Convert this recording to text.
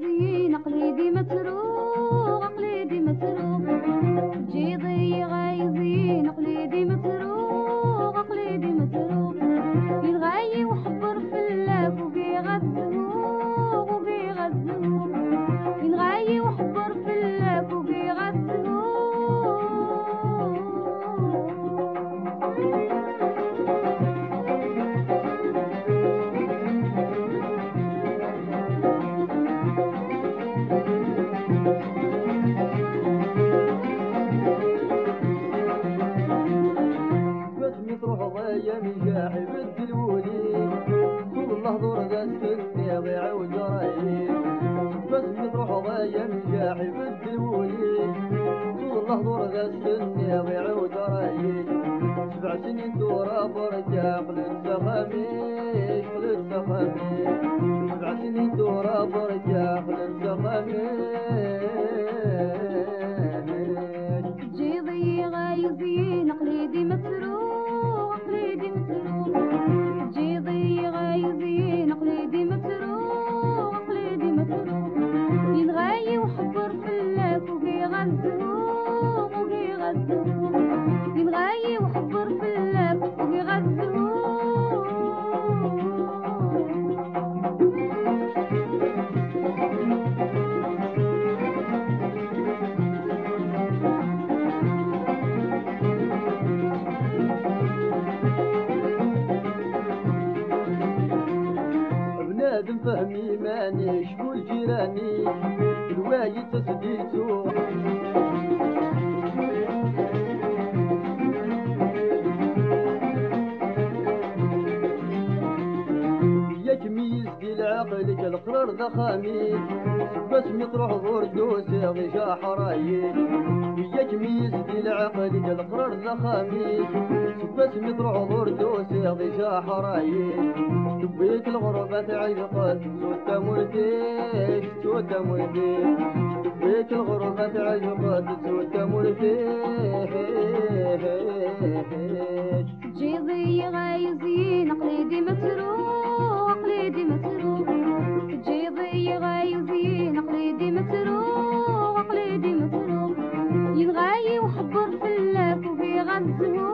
زينه قليدي متروح نجاح بالدلولي والله دور السنة ضيع وجراي سبع سنين دورة برجع قلت خميس سبع سنين دورة برجع قلت خميس جيضي غايزين قليدي مسروق وبي غزوق وبي غزوق ينغاي وحبر في اللاف وبي غزوق بنادم فهمي ماني شكون جيراني where you just need to. كالقرار ذا خميس بس مطروح ظهر دوسي غشا حرايك ياك ميز دي العقل كالقرار ذا خميس بس مطروح ظهر دوسي غشا حرايك تبيك الغربة تعيقت توتا مرديش توتا مرديش تبيك الغربة تعيقت توتا مرديش you.